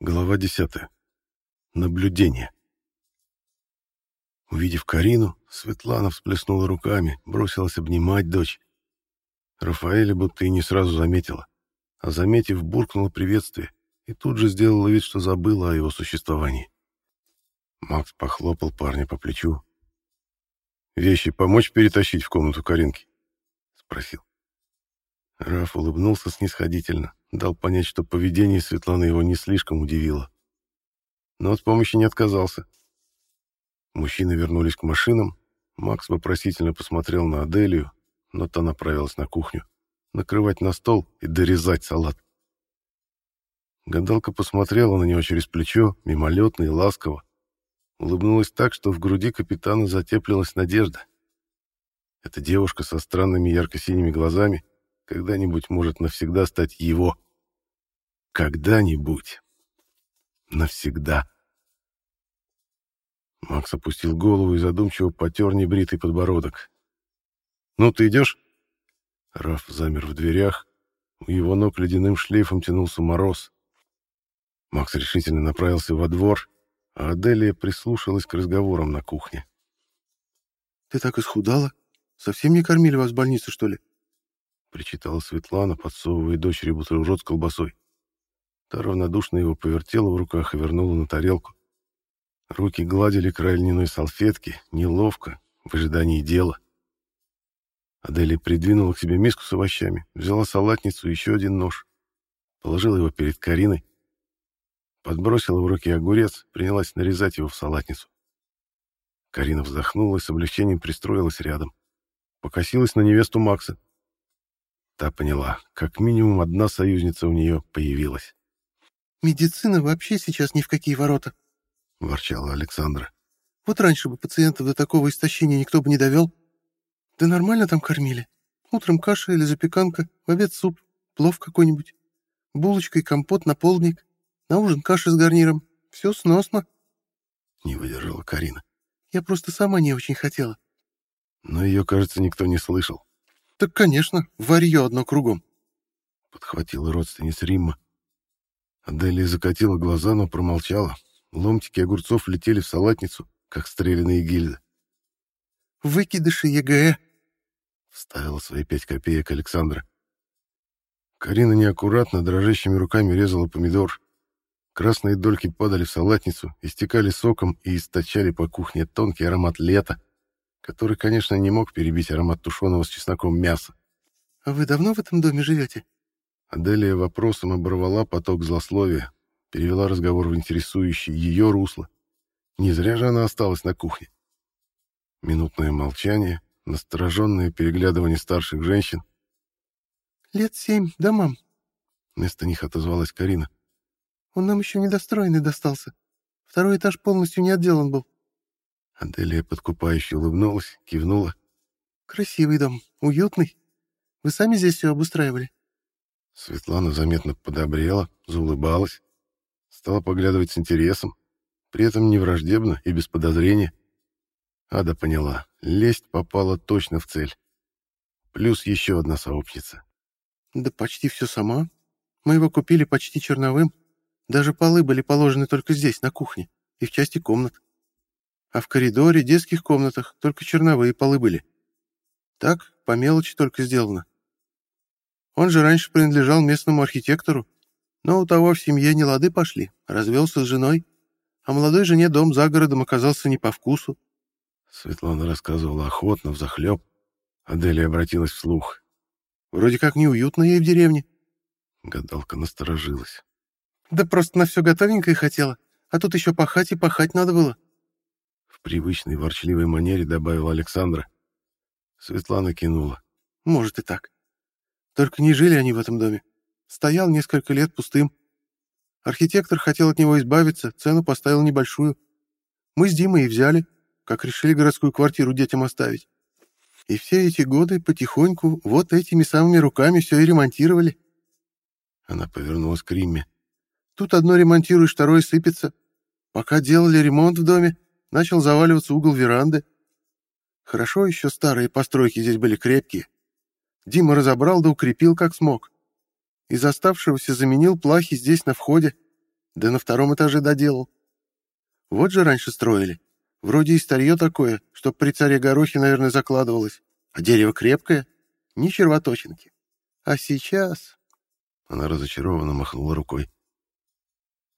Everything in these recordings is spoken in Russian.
Глава 10. Наблюдение. Увидев Карину, Светлана всплеснула руками, бросилась обнимать дочь. Рафаэля будто и не сразу заметила, а заметив, буркнула приветствие и тут же сделала вид, что забыла о его существовании. Макс похлопал парня по плечу. «Вещи помочь перетащить в комнату Каринки?» — спросил. Раф улыбнулся снисходительно, дал понять, что поведение Светланы его не слишком удивило. Но от помощи не отказался. Мужчины вернулись к машинам. Макс вопросительно посмотрел на Аделию, но та направилась на кухню. Накрывать на стол и дорезать салат. Гадалка посмотрела на него через плечо, мимолетно и ласково. Улыбнулась так, что в груди капитана затеплилась надежда. Эта девушка со странными ярко-синими глазами когда-нибудь может навсегда стать его. Когда-нибудь. Навсегда. Макс опустил голову и задумчиво потер небритый подбородок. «Ну, ты идешь?» Раф замер в дверях. У его ног ледяным шлейфом тянулся мороз. Макс решительно направился во двор, а Аделия прислушалась к разговорам на кухне. «Ты так исхудала? Совсем не кормили вас в больнице, что ли?» — причитала Светлана, подсовывая дочери бутерброд с колбасой. Та равнодушно его повертела в руках и вернула на тарелку. Руки гладили край льняной салфетки, неловко, в ожидании дела. Аделия придвинула к себе миску с овощами, взяла салатницу и еще один нож. Положила его перед Кариной. Подбросила в руки огурец, принялась нарезать его в салатницу. Карина вздохнула и с облегчением пристроилась рядом. Покосилась на невесту Макса. Та поняла, как минимум одна союзница у нее появилась. «Медицина вообще сейчас ни в какие ворота», — ворчала Александра. «Вот раньше бы пациентов до такого истощения никто бы не довел. Да нормально там кормили. Утром каша или запеканка, в обед суп, плов какой-нибудь, булочка и компот на полдник, на ужин каша с гарниром. Все сносно». Не выдержала Карина. «Я просто сама не очень хотела». Но ее, кажется, никто не слышал. «Так, конечно, ворье одно кругом», — подхватила родственница Римма. Аделия закатила глаза, но промолчала. Ломтики огурцов летели в салатницу, как стрелянные гильзы. «Выкидыши ЕГЭ», — вставила свои пять копеек Александра. Карина неаккуратно, дрожащими руками резала помидор. Красные дольки падали в салатницу, истекали соком и источали по кухне тонкий аромат лета, который, конечно, не мог перебить аромат тушеного с чесноком мяса. «А вы давно в этом доме живете?» Аделия вопросом оборвала поток злословия, перевела разговор в интересующий ее русло. Не зря же она осталась на кухне. Минутное молчание, настороженное переглядывание старших женщин. «Лет семь, да, мам?» Вместо них отозвалась Карина. «Он нам еще недостроенный достался. Второй этаж полностью не отделан был. Аделия подкупающе улыбнулась, кивнула. «Красивый дом, уютный. Вы сами здесь все обустраивали?» Светлана заметно подобрела, заулыбалась, стала поглядывать с интересом, при этом не враждебно и без подозрения. Ада поняла, лесть попала точно в цель. Плюс еще одна сообщница. «Да почти все сама. Мы его купили почти черновым. Даже полы были положены только здесь, на кухне, и в части комнат а в коридоре, детских комнатах только черновые полы были. Так, по мелочи только сделано. Он же раньше принадлежал местному архитектору, но у того в семье не лады пошли, развелся с женой, а молодой жене дом за городом оказался не по вкусу. Светлана рассказывала охотно, взахлеб. Аделия обратилась вслух. Вроде как неуютно ей в деревне. Гадалка насторожилась. Да просто на все готовенькое хотела, а тут еще пахать и пахать надо было. Привычной ворчливой манере добавил Александра. Светлана кинула. Может и так. Только не жили они в этом доме. Стоял несколько лет пустым. Архитектор хотел от него избавиться, цену поставил небольшую. Мы с Димой и взяли, как решили городскую квартиру детям оставить. И все эти годы потихоньку вот этими самыми руками все и ремонтировали. Она повернулась к Римме. Тут одно ремонтируешь, второе сыпется. Пока делали ремонт в доме, начал заваливаться угол веранды. Хорошо еще старые постройки здесь были крепкие. Дима разобрал да укрепил как смог. Из оставшегося заменил плахи здесь на входе. Да на втором этаже доделал. Вот же раньше строили. Вроде и старье такое, что при царе Горохе, наверное, закладывалось. А дерево крепкое, ни червоточинки. А сейчас... Она разочарованно махнула рукой.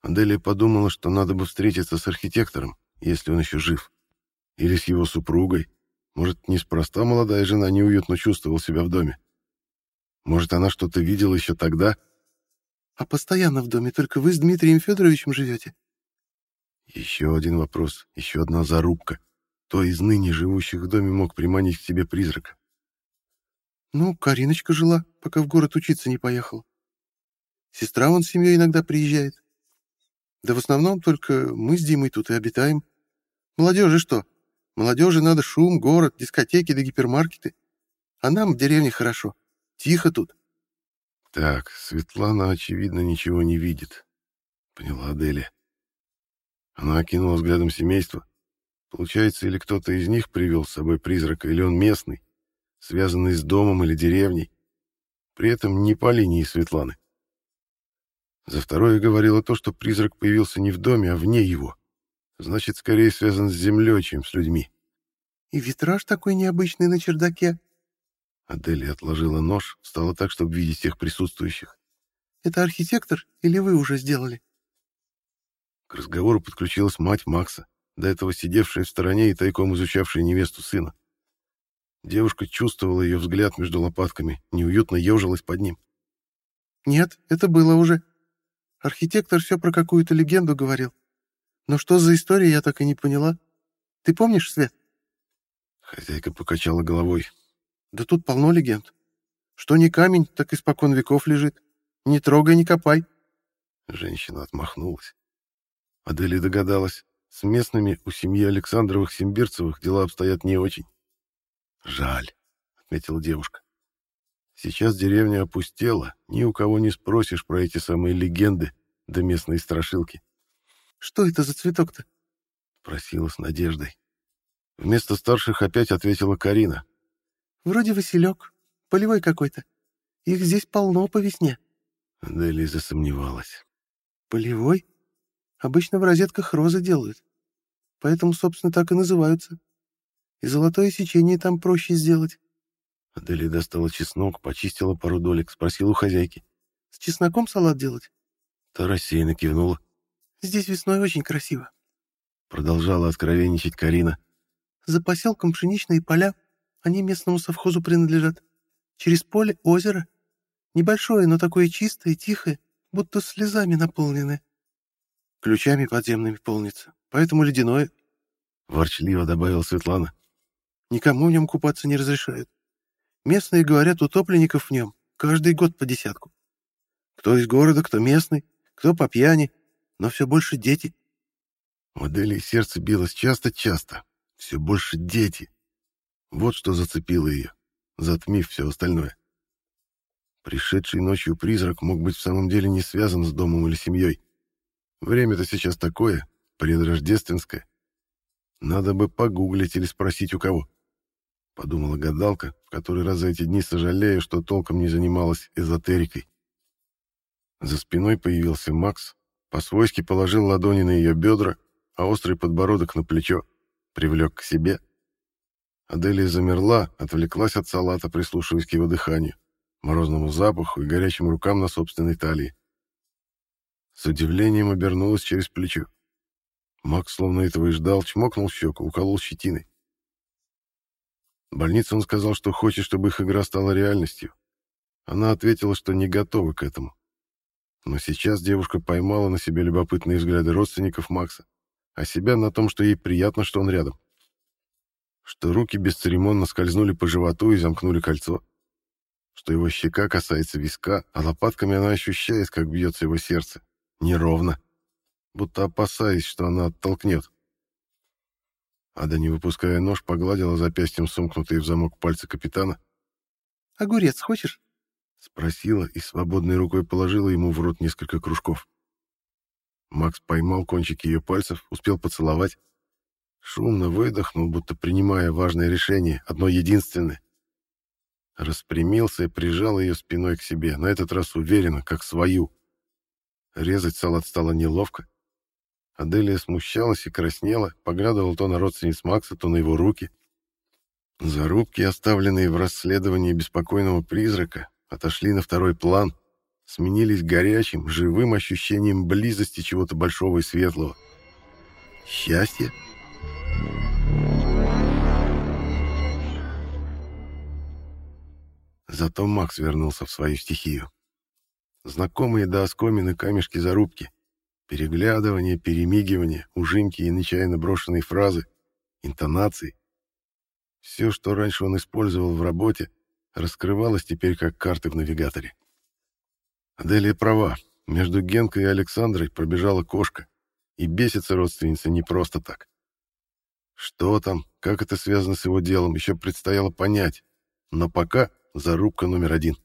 Аделия подумала, что надо бы встретиться с архитектором, если он еще жив. Или с его супругой. Может, неспроста молодая жена неуютно чувствовала себя в доме. Может, она что-то видела еще тогда? А постоянно в доме только вы с Дмитрием Федоровичем живете? Еще один вопрос, еще одна зарубка. Кто из ныне живущих в доме мог приманить к себе призрака? Ну, Кариночка жила, пока в город учиться не поехала. Сестра вон с семьей иногда приезжает. Да в основном только мы с Димой тут и обитаем. Молодежи что? Молодежи надо шум, город, дискотеки да гипермаркеты. А нам в деревне хорошо. Тихо тут. Так, Светлана, очевидно, ничего не видит. Поняла Аделия. Она окинула взглядом семейство. Получается, или кто-то из них привел с собой призрака, или он местный, связанный с домом или деревней. При этом не по линии Светланы. За второе говорило то, что призрак появился не в доме, а вне его. Значит, скорее связан с землей, чем с людьми. «И витраж такой необычный на чердаке». Аделия отложила нож, стала так, чтобы видеть всех присутствующих. «Это архитектор или вы уже сделали?» К разговору подключилась мать Макса, до этого сидевшая в стороне и тайком изучавшая невесту сына. Девушка чувствовала ее взгляд между лопатками, неуютно ежилась под ним. «Нет, это было уже. Архитектор все про какую-то легенду говорил. Но что за история, я так и не поняла. Ты помнишь, Свет?» Хозяйка покачала головой. «Да тут полно легенд. Что не камень, так испокон веков лежит. Не трогай, не копай». Женщина отмахнулась. Адели догадалась. С местными у семьи Александровых-Симбирцевых дела обстоят не очень. «Жаль», — отметила девушка. «Сейчас деревня опустела, ни у кого не спросишь про эти самые легенды да местные страшилки». «Что это за цветок-то?» — спросила с надеждой. Вместо старших опять ответила Карина. «Вроде василек, полевой какой-то. Их здесь полно по весне». Дели засомневалась. «Полевой? Обычно в розетках розы делают. Поэтому, собственно, так и называются. И золотое сечение там проще сделать. Адели достала чеснок, почистила пару долек, спросила у хозяйки. «С чесноком салат делать?» Та рассеянно кивнула. «Здесь весной очень красиво», — продолжала откровенничать Карина. «За поселком пшеничные поля, они местному совхозу принадлежат. Через поле озеро. Небольшое, но такое чистое, тихое, будто слезами наполненное. Ключами подземными полнится, поэтому ледяное. Ворчливо добавила Светлана. Никому в нем купаться не разрешают. Местные говорят, утопленников в нем каждый год по десятку. Кто из города, кто местный, кто по пьяни, но все больше дети. У Адели сердце билось часто-часто. Все больше дети. Вот что зацепило ее, затмив все остальное. Пришедший ночью призрак мог быть в самом деле не связан с домом или семьей. Время-то сейчас такое, предрождественское. Надо бы погуглить или спросить у кого. Подумала гадалка, в который раз за эти дни сожалею, что толком не занималась эзотерикой. За спиной появился Макс, по-свойски положил ладони на ее бедра, а острый подбородок на плечо, привлек к себе. Аделия замерла, отвлеклась от салата, прислушиваясь к его дыханию, морозному запаху и горячим рукам на собственной талии. С удивлением обернулась через плечо. Макс словно этого и ждал, чмокнул щеку, уколол щетиной. В больнице он сказал, что хочет, чтобы их игра стала реальностью. Она ответила, что не готова к этому. Но сейчас девушка поймала на себе любопытные взгляды родственников Макса, а себя на том, что ей приятно, что он рядом. Что руки бесцеремонно скользнули по животу и замкнули кольцо. Что его щека касается виска, а лопатками она ощущает, как бьется его сердце неровно, будто опасаясь, что она оттолкнет. Ада, не выпуская нож, погладила запястьем сомкнутые в замок пальцы капитана. «Огурец хочешь?» — спросила и свободной рукой положила ему в рот несколько кружков. Макс поймал кончики ее пальцев, успел поцеловать. Шумно выдохнул, будто принимая важное решение, одно единственное. Распрямился и прижал ее спиной к себе, на этот раз уверенно, как свою. Резать салат стало неловко. Аделия смущалась и краснела, поглядывала то на родственниц Макса, то на его руки. Зарубки, оставленные в расследовании беспокойного призрака, отошли на второй план, сменились горячим, живым ощущением близости чего-то большого и светлого. Счастье? Зато Макс вернулся в свою стихию. Знакомые до оскомины камешки зарубки, переглядывание, перемигивание, ужимки и нечаянно брошенные фразы, интонации. Все, что раньше он использовал в работе, раскрывалось теперь как карты в навигаторе. Аделия права. Между Генкой и Александрой пробежала кошка, и бесится родственница не просто так. Что там, как это связано с его делом, еще предстояло понять, но пока зарубка номер один.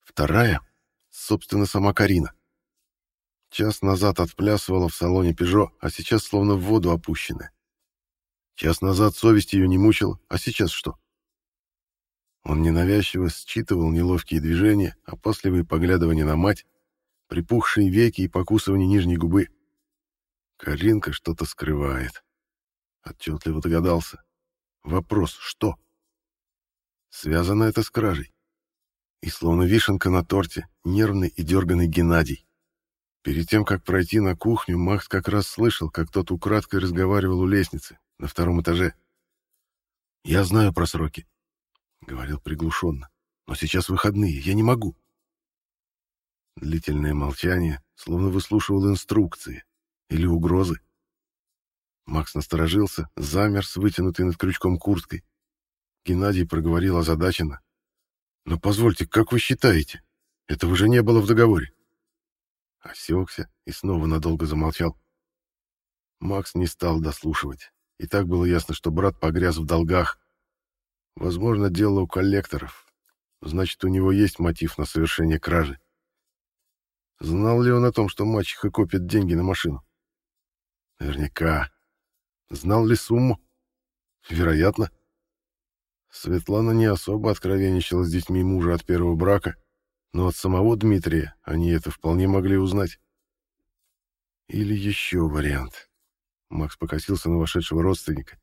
Вторая, собственно, сама Карина. Час назад отплясывала в салоне «Пежо», а сейчас словно в воду опущенная. Час назад совесть ее не мучила, а сейчас что? Он ненавязчиво считывал неловкие движения, опасливые поглядывания на мать, припухшие веки и покусывание нижней губы. Каринка что-то скрывает. Отчетливо догадался. Вопрос «что?». Связано это с кражей. И словно вишенка на торте, нервный и дерганный Геннадий. Перед тем, как пройти на кухню, Макс как раз слышал, как тот украдкой разговаривал у лестницы на втором этаже. «Я знаю про сроки», — говорил приглушенно. «Но сейчас выходные, я не могу». Длительное молчание, словно выслушивал инструкции или угрозы. Макс насторожился, замер с вытянутой над крючком курткой. Геннадий проговорил озадаченно. «Но позвольте, как вы считаете? Этого же не было в договоре». Осекся и снова надолго замолчал. Макс не стал дослушивать. И так было ясно, что брат погряз в долгах. Возможно, дело у коллекторов. Значит, у него есть мотив на совершение кражи. Знал ли он о том, что мачеха копит деньги на машину? Наверняка. Знал ли сумму? Вероятно. Светлана не особо откровенничала с детьми мужа от первого брака, но от самого Дмитрия они это вполне могли узнать. Или еще вариант. Макс покосился на вошедшего родственника.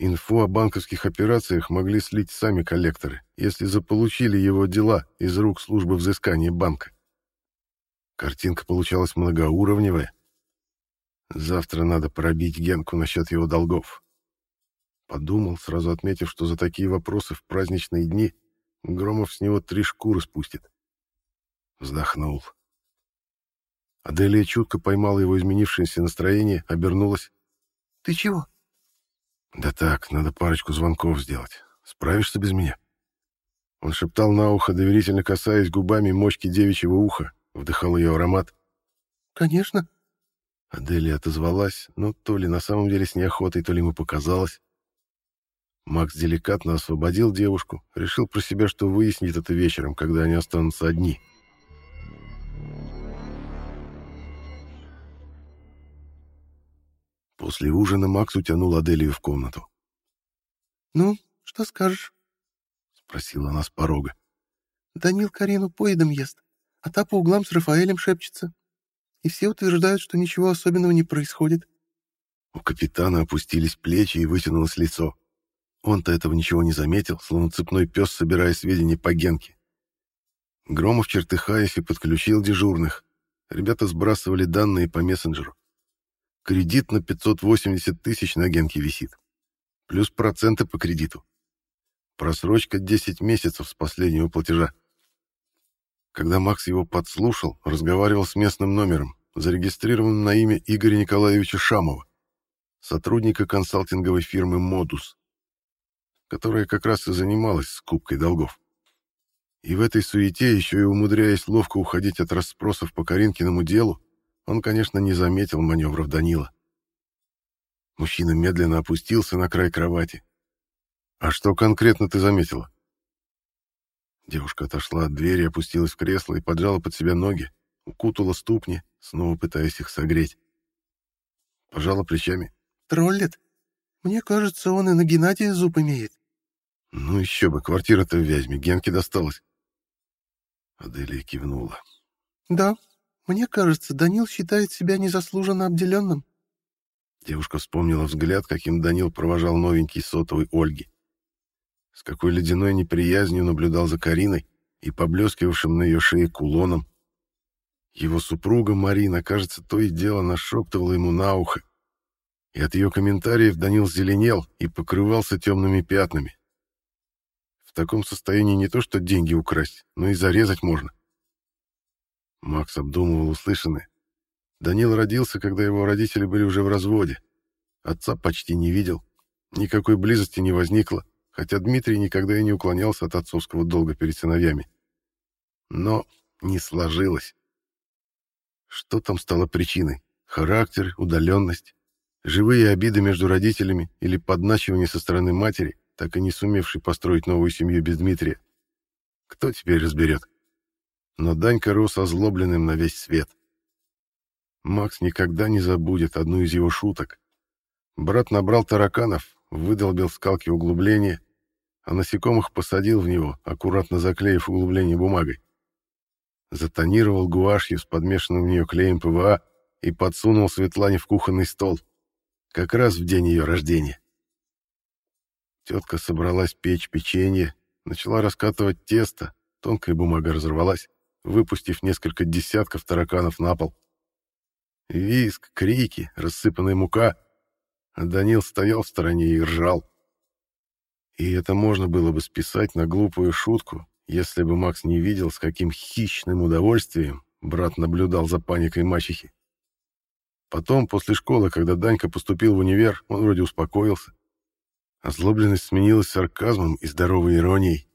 Инфу о банковских операциях могли слить сами коллекторы, если заполучили его дела из рук службы взыскания банка. Картинка получалась многоуровневая. Завтра надо пробить Генку насчет его долгов. Подумал, сразу отметив, что за такие вопросы в праздничные дни Громов с него три шкуры спустит. Вздохнул. Аделия чутко поймала его изменившееся настроение, обернулась. «Ты чего?» «Да так, надо парочку звонков сделать. Справишься без меня?» Он шептал на ухо, доверительно касаясь губами мочки девичьего уха, вдыхал ее аромат. «Конечно». Аделия отозвалась, но то ли на самом деле с неохотой, то ли ему показалось. Макс деликатно освободил девушку, решил про себя, что выяснит это вечером, когда они останутся одни. После ужина Макс утянул Аделию в комнату. «Ну, что скажешь?» — спросила она с порога. «Данил Карину поедом ест, а та по углам с Рафаэлем шепчется. И все утверждают, что ничего особенного не происходит». У капитана опустились плечи и вытянулось лицо. Он-то этого ничего не заметил, словно цепной пес, собирая сведения по Генке. Громов, чертыхаясь, и подключил дежурных. Ребята сбрасывали данные по мессенджеру. Кредит на 580 тысяч на Генке висит. Плюс проценты по кредиту. Просрочка 10 месяцев с последнего платежа. Когда Макс его подслушал, разговаривал с местным номером, зарегистрированным на имя Игоря Николаевича Шамова, сотрудника консалтинговой фирмы «Модус», которая как раз и занималась скупкой долгов. И в этой суете, еще и умудряясь ловко уходить от расспросов по Каринкиному делу, он, конечно, не заметил маневров Данила. Мужчина медленно опустился на край кровати. «А что конкретно ты заметила?» Девушка отошла от двери, опустилась в кресло и поджала под себя ноги, укутала ступни, снова пытаясь их согреть. Пожала плечами. «Троллит? Мне кажется, он и на Геннадия зуб имеет». «Ну еще бы, квартира-то в Вязьме, Генке досталась». Аделия кивнула. «Да, Мне кажется, Данил считает себя незаслуженно обделенным. Девушка вспомнила взгляд, каким Данил провожал новенький сотовый Ольги. С какой ледяной неприязнью наблюдал за Кариной и поблескивавшим на ее шее кулоном. Его супруга Марина, кажется, то и дело нашептывала ему на ухо. И от ее комментариев Данил зеленел и покрывался темными пятнами. В таком состоянии не то что деньги украсть, но и зарезать можно. Макс обдумывал услышанное. Данил родился, когда его родители были уже в разводе. Отца почти не видел. Никакой близости не возникло, хотя Дмитрий никогда и не уклонялся от отцовского долга перед сыновьями. Но не сложилось. Что там стало причиной? Характер, удаленность, живые обиды между родителями или подначивание со стороны матери, так и не сумевшей построить новую семью без Дмитрия? Кто теперь разберет? Но Данька рос озлобленным на весь свет. Макс никогда не забудет одну из его шуток. Брат набрал тараканов, выдолбил в скалке углубление, а насекомых посадил в него, аккуратно заклеив углубление бумагой. Затонировал гуашью с подмешанным в нее клеем ПВА и подсунул Светлане в кухонный стол. Как раз в день ее рождения. Тетка собралась печь печенье, начала раскатывать тесто, тонкая бумага разорвалась выпустив несколько десятков тараканов на пол. Виск, крики, рассыпанная мука, а Данил стоял в стороне и ржал. И это можно было бы списать на глупую шутку, если бы Макс не видел, с каким хищным удовольствием брат наблюдал за паникой мачехи. Потом, после школы, когда Данька поступил в универ, он вроде успокоился. Озлобленность сменилась сарказмом и здоровой иронией.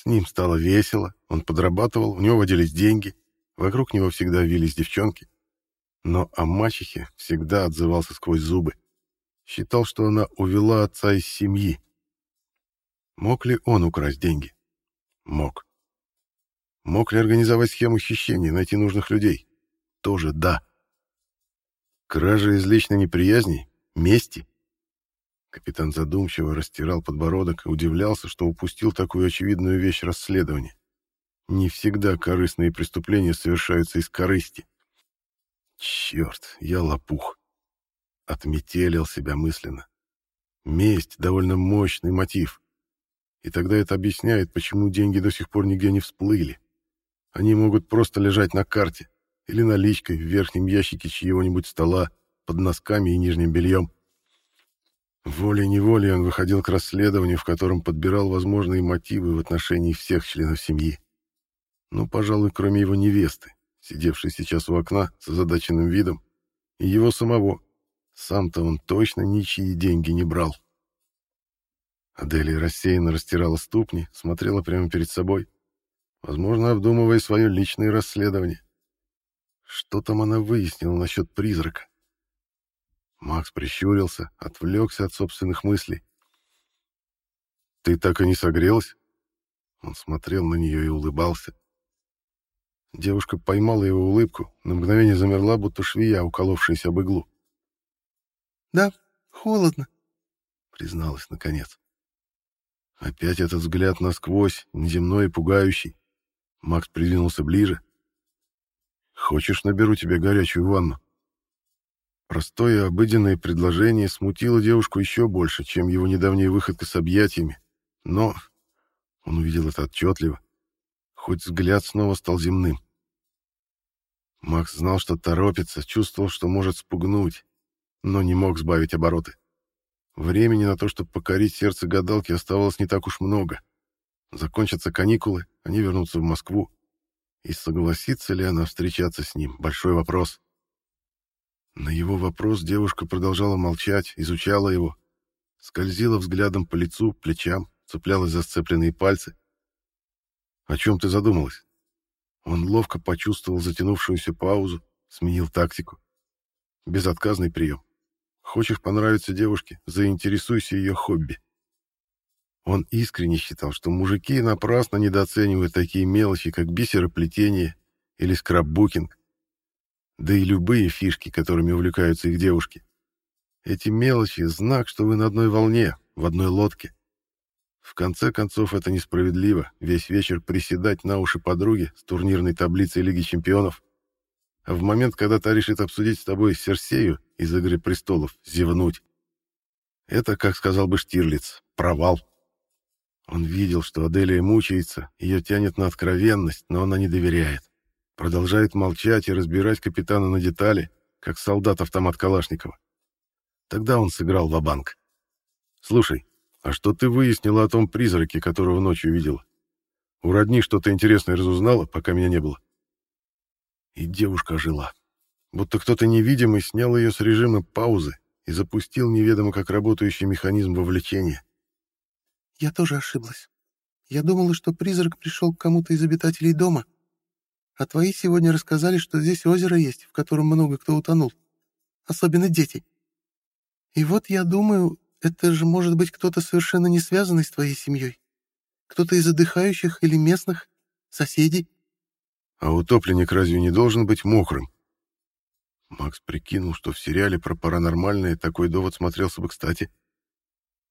С ним стало весело, он подрабатывал, у него водились деньги, вокруг него всегда вились девчонки. Но о мачехе всегда отзывался сквозь зубы. Считал, что она увела отца из семьи. Мог ли он украсть деньги? Мог. Мог ли организовать схему хищения, найти нужных людей? Тоже да. Кража из личной неприязни? Мести? Капитан задумчиво растирал подбородок и удивлялся, что упустил такую очевидную вещь расследования. Не всегда корыстные преступления совершаются из корысти. Черт, я лопух. Отметелил себя мысленно. Месть — довольно мощный мотив. И тогда это объясняет, почему деньги до сих пор нигде не всплыли. Они могут просто лежать на карте или наличкой в верхнем ящике чьего-нибудь стола под носками и нижним бельем. Волей-неволей он выходил к расследованию, в котором подбирал возможные мотивы в отношении всех членов семьи. Ну, пожалуй, кроме его невесты, сидевшей сейчас у окна с озадаченным видом, и его самого. Сам-то он точно ничьи деньги не брал. Аделия рассеянно растирала ступни, смотрела прямо перед собой, возможно, обдумывая свое личное расследование. Что там она выяснила насчет призрака? Макс прищурился, отвлекся от собственных мыслей. «Ты так и не согрелась?» Он смотрел на нее и улыбался. Девушка поймала его улыбку, на мгновение замерла, будто швея, уколовшаяся об иглу. «Да, холодно», — призналась наконец. Опять этот взгляд насквозь, неземной и пугающий. Макс придвинулся ближе. «Хочешь, наберу тебе горячую ванну?» Простое обыденное предложение смутило девушку еще больше, чем его недавняя выходка с объятиями. Но он увидел это отчетливо. Хоть взгляд снова стал земным. Макс знал, что торопится, чувствовал, что может спугнуть, но не мог сбавить обороты. Времени на то, чтобы покорить сердце гадалки, оставалось не так уж много. Закончатся каникулы, они вернутся в Москву. И согласится ли она встречаться с ним — большой вопрос. На его вопрос девушка продолжала молчать, изучала его, скользила взглядом по лицу, плечам, цеплялась за сцепленные пальцы. «О чем ты задумалась?» Он ловко почувствовал затянувшуюся паузу, сменил тактику. Безотказный прием. Хочешь понравиться девушке, заинтересуйся ее хобби. Он искренне считал, что мужики напрасно недооценивают такие мелочи, как бисероплетение или скраббукинг да и любые фишки, которыми увлекаются их девушки. Эти мелочи — знак, что вы на одной волне, в одной лодке. В конце концов, это несправедливо, весь вечер приседать на уши подруги с турнирной таблицей Лиги Чемпионов. а в момент, когда та решит обсудить с тобой Серсею из «Игры престолов», зевнуть. Это, как сказал бы Штирлиц, провал. Он видел, что Аделия мучается, ее тянет на откровенность, но она не доверяет. Продолжает молчать и разбирать капитана на детали, как солдат-автомат Калашникова. Тогда он сыграл в банк «Слушай, а что ты выяснила о том призраке, которого ночью видела? У родни что-то интересное разузнала, пока меня не было?» И девушка жила. Будто кто-то невидимый снял ее с режима паузы и запустил неведомо как работающий механизм вовлечения. Я тоже ошиблась. Я думала, что призрак пришел к кому-то из обитателей дома. А твои сегодня рассказали, что здесь озеро есть, в котором много кто утонул. Особенно дети. И вот я думаю, это же может быть кто-то совершенно не связанный с твоей семьей. Кто-то из отдыхающих или местных, соседей. А утопленник разве не должен быть мокрым? Макс прикинул, что в сериале про паранормальное такой довод смотрелся бы кстати.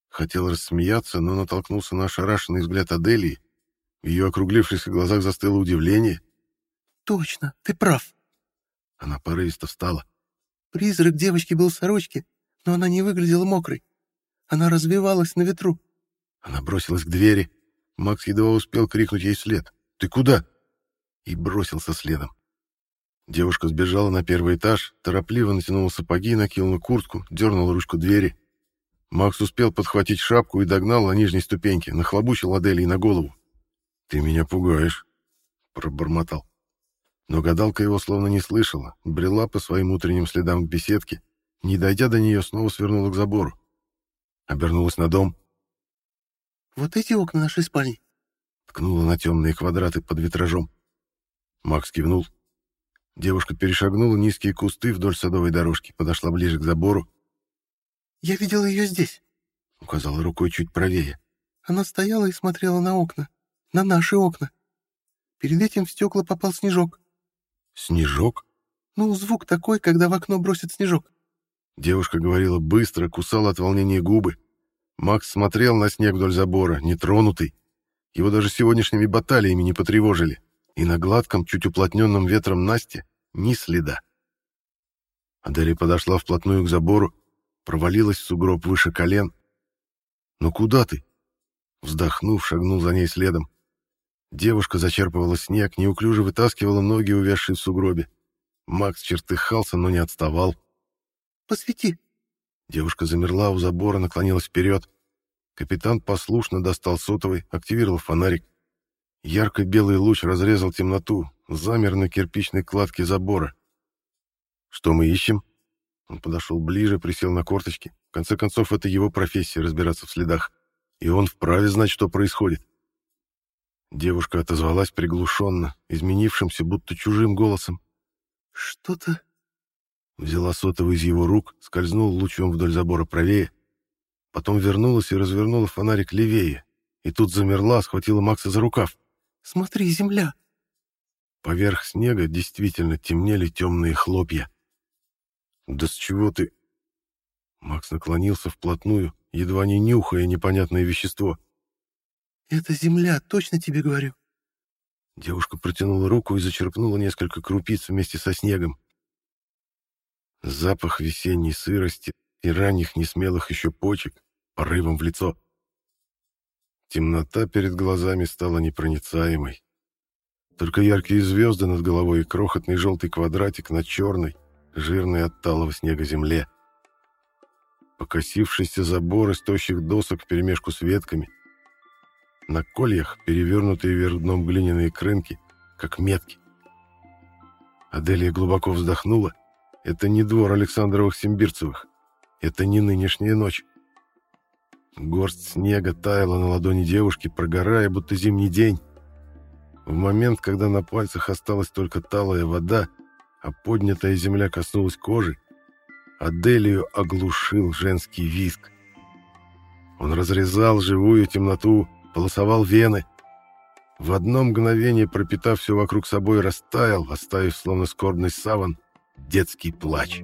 Хотел рассмеяться, но натолкнулся на ошарашенный взгляд Аделии. В ее округлившихся глазах застыло удивление. «Точно, ты прав!» Она порывисто встала. «Призрак девочки был в сорочке, но она не выглядела мокрой. Она развивалась на ветру». Она бросилась к двери. Макс едва успел крикнуть ей вслед. «Ты куда?» И бросился следом. Девушка сбежала на первый этаж, торопливо натянула сапоги, накинула куртку, дернула ручку двери. Макс успел подхватить шапку и догнал на нижней ступеньке, нахлобучил Аделии на голову. «Ты меня пугаешь», — пробормотал. Но гадалка его словно не слышала, брела по своим утренним следам в беседке, не дойдя до нее, снова свернула к забору. Обернулась на дом. «Вот эти окна нашей спальни?» Ткнула на темные квадраты под витражом. Макс кивнул. Девушка перешагнула низкие кусты вдоль садовой дорожки, подошла ближе к забору, «Я видела ее здесь», — указала рукой чуть правее. «Она стояла и смотрела на окна. На наши окна. Перед этим в стекла попал снежок». «Снежок?» «Ну, звук такой, когда в окно бросит снежок». Девушка говорила быстро, кусала от волнения губы. Макс смотрел на снег вдоль забора, нетронутый. Его даже сегодняшними баталиями не потревожили. И на гладком, чуть уплотненном ветром Насте ни следа. Аделия подошла вплотную к забору, провалилась в сугроб выше колен. «Ну куда ты?» Вздохнув, шагнул за ней следом. Девушка зачерпывала снег, неуклюже вытаскивала ноги, увязшие в сугробе. Макс чертыхался, но не отставал. «Посвети!» Девушка замерла у забора, наклонилась вперед. Капитан послушно достал сотовый, активировал фонарик. Ярко-белый луч разрезал темноту, замер на кирпичной кладке забора. «Что мы ищем?» Он подошел ближе, присел на корточки. В конце концов, это его профессия — разбираться в следах. И он вправе знать, что происходит. Девушка отозвалась приглушенно, изменившимся, будто чужим голосом. «Что-то...» Взяла сотовый из его рук, скользнула лучом вдоль забора правее. Потом вернулась и развернула фонарик левее. И тут замерла, схватила Макса за рукав. «Смотри, земля!» Поверх снега действительно темнели темные хлопья. «Да с чего ты...» Макс наклонился вплотную, едва не нюхая непонятное вещество. «Это земля, точно тебе говорю». Девушка протянула руку и зачерпнула несколько крупиц вместе со снегом. Запах весенней сырости и ранних несмелых еще почек порывом в лицо. Темнота перед глазами стала непроницаемой. Только яркие звезды над головой и крохотный желтый квадратик над черной, жирной от талого снега земле. Покосившийся забор из тощих досок вперемешку с ветками. На кольях перевернутые вверх дном глиняные крынки, как метки. Аделия глубоко вздохнула. Это не двор Александровых-Симбирцевых. Это не нынешняя ночь. Горсть снега таяла на ладони девушки, прогорая, будто зимний день. В момент, когда на пальцах осталась только талая вода, а поднятая земля коснулась кожи, Аделию оглушил женский визг. Он разрезал живую темноту, полосовал вены. В одно мгновение, пропитав все вокруг собой, растаял, оставив словно скорбный саван детский плач.